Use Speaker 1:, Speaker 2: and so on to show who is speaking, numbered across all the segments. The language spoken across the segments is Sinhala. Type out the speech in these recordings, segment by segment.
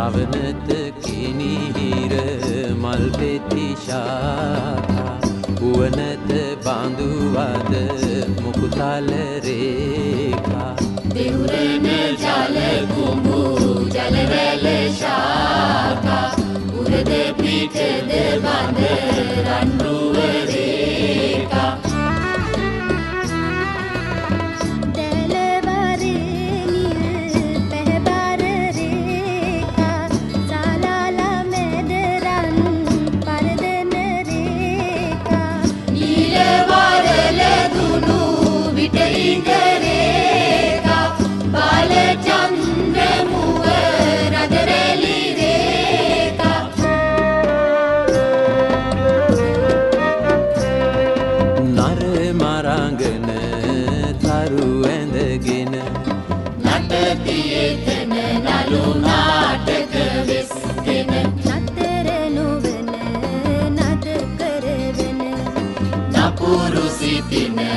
Speaker 1: අවනත කිනිහිර මල් පෙති ශාඛා පුවනත බඳුවද මුකුතල රේඛා.
Speaker 2: දෙවුරන ජල කුඹු ජලවැල ශාඛා උරද පිටද බඳ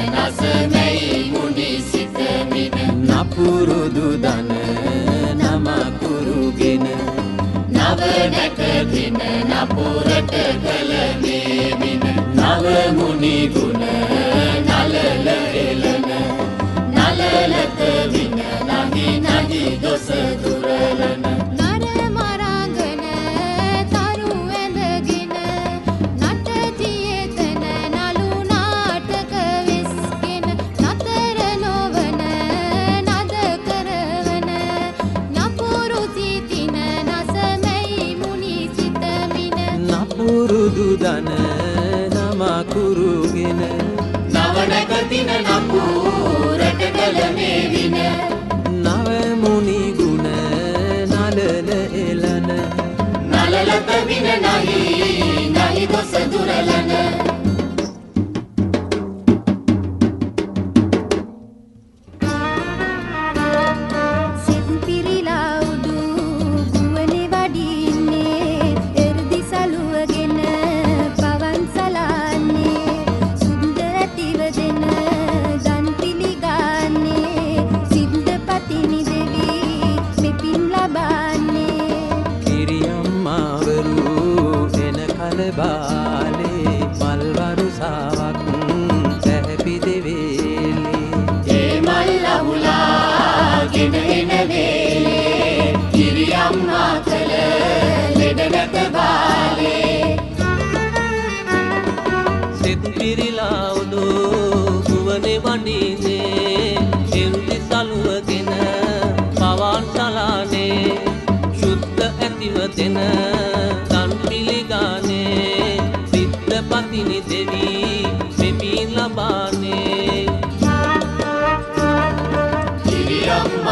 Speaker 2: නසමැයි මුනි සිතමින
Speaker 1: නපුරුදු දන නමකුරුගෙන
Speaker 2: නව නැකදින නපුරට කළ මේමින නව මුනි ගුණ නලල එලන නලලත වින නහි නහි දොස
Speaker 1: නපුරුදු දන නමකුරුගෙන
Speaker 2: නව නැකතින නපුරට කළ මේවින
Speaker 1: නවමුණි ගුණ නලල එලන
Speaker 2: නලලත වින නහි නහි දොස දුරලන කිරියම්මා කළ ලෙඩ නැත බාලේ
Speaker 1: සිත් පිරිලාවුදු ගුවනේ වඩිනේ එරුදි සලුවගෙන පවන් සලානේ ශුද්ධ ඇතිව දෙන තන් පිළිගානේ සිද්ධ පතිනි දෙවී මෙපින් ලබානේ.
Speaker 2: කිරියම්මාවරු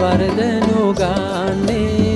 Speaker 2: වරද
Speaker 1: නොගන්නේ